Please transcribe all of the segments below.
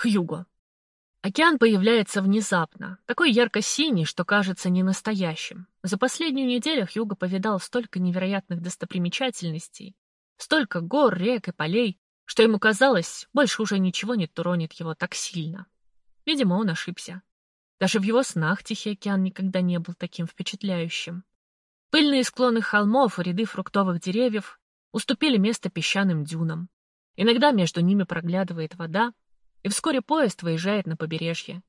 Хьюго. Океан появляется внезапно, такой ярко-синий, что кажется ненастоящим. За последнюю неделю Хьюго повидал столько невероятных достопримечательностей, столько гор, рек и полей, что ему казалось, больше уже ничего не тронет его так сильно. Видимо, он ошибся. Даже в его снах Тихий океан никогда не был таким впечатляющим. Пыльные склоны холмов и ряды фруктовых деревьев уступили место песчаным дюнам. Иногда между ними проглядывает вода, и вскоре поезд выезжает на побережье.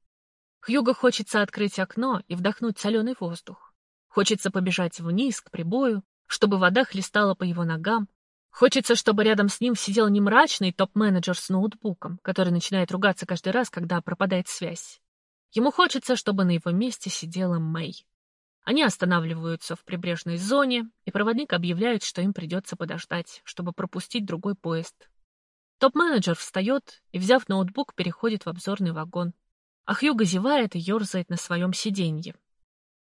Хьюго хочется открыть окно и вдохнуть соленый воздух. Хочется побежать вниз, к прибою, чтобы вода хлестала по его ногам. Хочется, чтобы рядом с ним сидел не мрачный топ-менеджер с ноутбуком, который начинает ругаться каждый раз, когда пропадает связь. Ему хочется, чтобы на его месте сидела Мэй. Они останавливаются в прибрежной зоне, и проводник объявляет, что им придется подождать, чтобы пропустить другой поезд. Топ-менеджер встает и, взяв ноутбук, переходит в обзорный вагон. А зевает и ерзает на своем сиденье.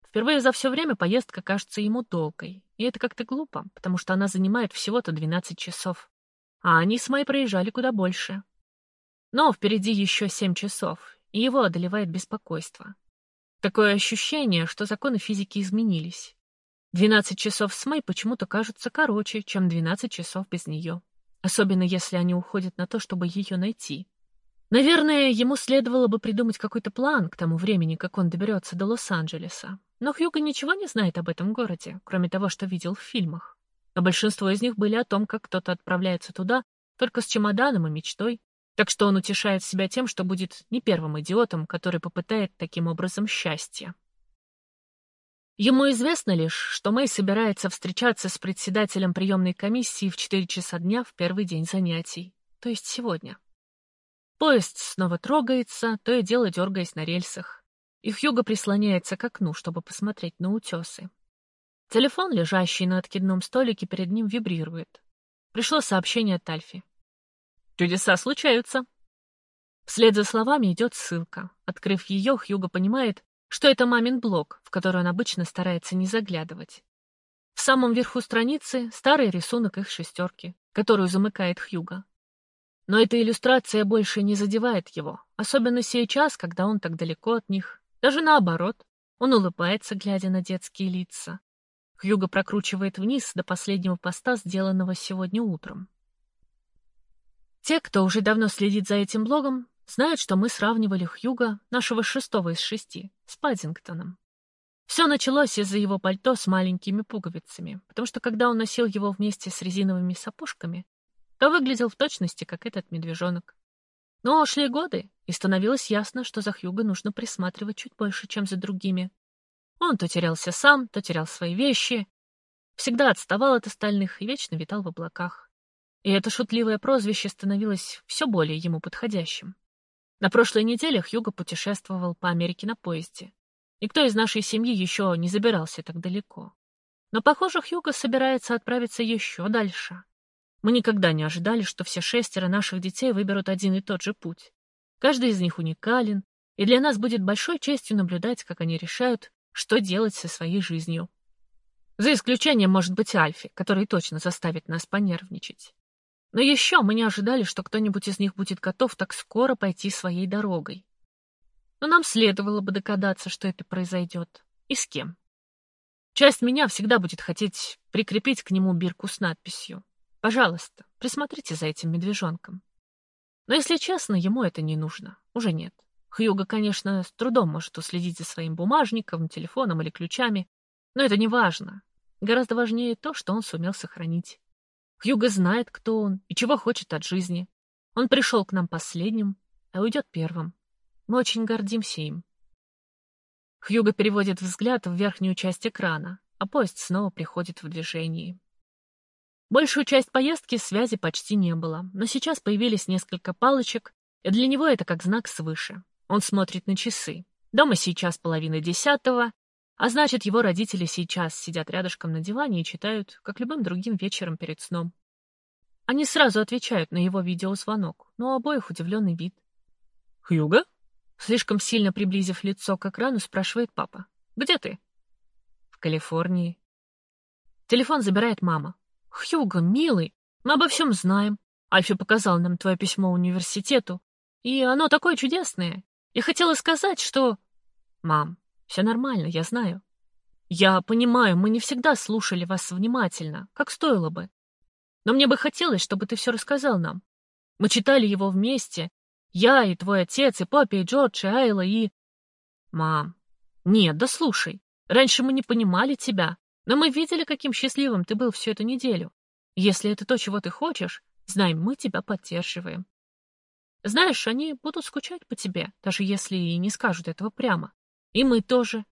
Впервые за все время поездка кажется ему долгой. И это как-то глупо, потому что она занимает всего-то 12 часов. А они с Мэй проезжали куда больше. Но впереди еще 7 часов, и его одолевает беспокойство. Такое ощущение, что законы физики изменились. 12 часов с Мэй почему-то кажутся короче, чем 12 часов без нее особенно если они уходят на то, чтобы ее найти. Наверное, ему следовало бы придумать какой-то план к тому времени, как он доберется до Лос-Анджелеса. Но Хьюго ничего не знает об этом городе, кроме того, что видел в фильмах. А большинство из них были о том, как кто-то отправляется туда только с чемоданом и мечтой. Так что он утешает себя тем, что будет не первым идиотом, который попытает таким образом счастье. Ему известно лишь, что Мэй собирается встречаться с председателем приемной комиссии в 4 часа дня в первый день занятий, то есть сегодня. Поезд снова трогается, то и дело дергаясь на рельсах, и Хьюго прислоняется к окну, чтобы посмотреть на утесы. Телефон, лежащий на откидном столике, перед ним вибрирует. Пришло сообщение от Альфи. «Чудеса случаются!» Вслед за словами идет ссылка. Открыв ее, Хьюго понимает, что это мамин блог, в который он обычно старается не заглядывать. В самом верху страницы старый рисунок их шестерки, которую замыкает Хьюга. Но эта иллюстрация больше не задевает его, особенно сейчас, когда он так далеко от них. Даже наоборот, он улыбается, глядя на детские лица. Хьюга прокручивает вниз до последнего поста, сделанного сегодня утром. Те, кто уже давно следит за этим блогом, Знают, что мы сравнивали Хьюга, нашего шестого из шести, с Паддингтоном. Все началось из-за его пальто с маленькими пуговицами, потому что когда он носил его вместе с резиновыми сапожками, то выглядел в точности, как этот медвежонок. Но шли годы, и становилось ясно, что за Хьюго нужно присматривать чуть больше, чем за другими. Он то терялся сам, то терял свои вещи, всегда отставал от остальных и вечно витал в облаках. И это шутливое прозвище становилось все более ему подходящим. На прошлой неделе Хьюго путешествовал по Америке на поезде. Никто из нашей семьи еще не забирался так далеко. Но, похоже, Хьюго собирается отправиться еще дальше. Мы никогда не ожидали, что все шестеро наших детей выберут один и тот же путь. Каждый из них уникален, и для нас будет большой честью наблюдать, как они решают, что делать со своей жизнью. За исключением, может быть, Альфи, который точно заставит нас понервничать. Но еще мы не ожидали, что кто-нибудь из них будет готов так скоро пойти своей дорогой. Но нам следовало бы догадаться, что это произойдет. И с кем. Часть меня всегда будет хотеть прикрепить к нему бирку с надписью «Пожалуйста, присмотрите за этим медвежонком». Но, если честно, ему это не нужно. Уже нет. Хьюго, конечно, с трудом может уследить за своим бумажником, телефоном или ключами, но это не важно. Гораздо важнее то, что он сумел сохранить. Хьюго знает, кто он и чего хочет от жизни. Он пришел к нам последним, а уйдет первым. Мы очень гордимся им. Хьюго переводит взгляд в верхнюю часть экрана, а поезд снова приходит в движение. Большую часть поездки связи почти не было, но сейчас появились несколько палочек, и для него это как знак свыше. Он смотрит на часы. Дома сейчас половина десятого, а значит, его родители сейчас сидят рядышком на диване и читают, как любым другим вечером перед сном. Они сразу отвечают на его видеозвонок, но у обоих удивленный вид. «Хьюго?» Слишком сильно приблизив лицо к экрану, спрашивает папа. «Где ты?» «В Калифорнии». Телефон забирает мама. «Хьюго, милый, мы обо всем знаем. Альфи показал нам твое письмо университету. И оно такое чудесное. Я хотела сказать, что... Мам, все нормально, я знаю. Я понимаю, мы не всегда слушали вас внимательно, как стоило бы. Но мне бы хотелось, чтобы ты все рассказал нам. Мы читали его вместе. Я и твой отец, и папа, и Джордж, и Айла, и... Мам, нет, да слушай. Раньше мы не понимали тебя, но мы видели, каким счастливым ты был всю эту неделю. Если это то, чего ты хочешь, знай, мы тебя поддерживаем. Знаешь, они будут скучать по тебе, даже если и не скажут этого прямо. И мы тоже.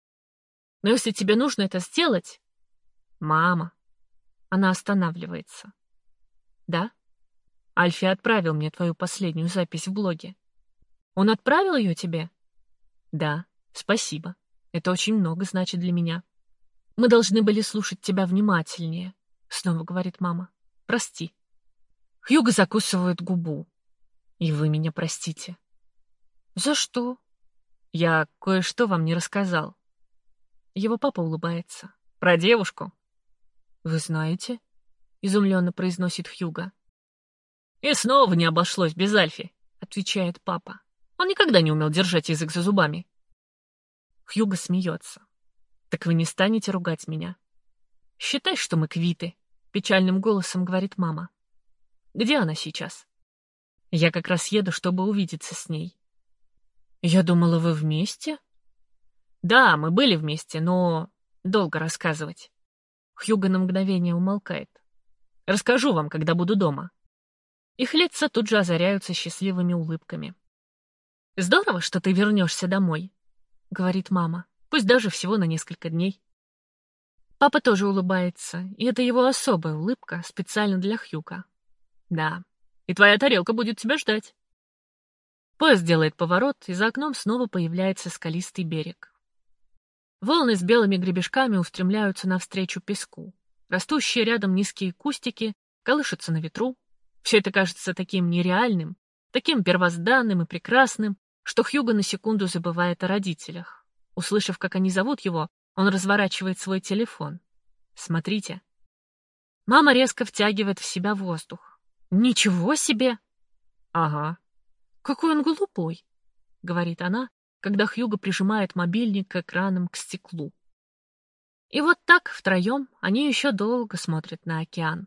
Но если тебе нужно это сделать... Мама. Она останавливается. Да? Альфи отправил мне твою последнюю запись в блоге. Он отправил ее тебе? Да, спасибо. Это очень много значит для меня. Мы должны были слушать тебя внимательнее, снова говорит мама. Прости. Хьюго закусывает губу. И вы меня простите. За что? Я кое-что вам не рассказал. Его папа улыбается. Про девушку. Вы знаете? Изумленно произносит Хьюго. И снова не обошлось без Альфи, отвечает папа. Он никогда не умел держать язык за зубами. Хьюго смеется. Так вы не станете ругать меня? Считай, что мы квиты, печальным голосом говорит мама. Где она сейчас? Я как раз еду, чтобы увидеться с ней. Я думала, вы вместе? Да, мы были вместе, но долго рассказывать. Хьюго на мгновение умолкает. Расскажу вам, когда буду дома. Их лица тут же озаряются счастливыми улыбками. Здорово, что ты вернешься домой, говорит мама, пусть даже всего на несколько дней. Папа тоже улыбается, и это его особая улыбка, специально для Хьюка. Да, и твоя тарелка будет тебя ждать. Поезд делает поворот, и за окном снова появляется скалистый берег. Волны с белыми гребешками устремляются навстречу песку. Растущие рядом низкие кустики колышутся на ветру. Все это кажется таким нереальным, таким первозданным и прекрасным, что Хьюго на секунду забывает о родителях. Услышав, как они зовут его, он разворачивает свой телефон. Смотрите. Мама резко втягивает в себя воздух. Ничего себе! Ага. Какой он глупой, говорит она, когда Хьюго прижимает мобильник к экранам к стеклу. И вот так, втроем, они еще долго смотрят на океан.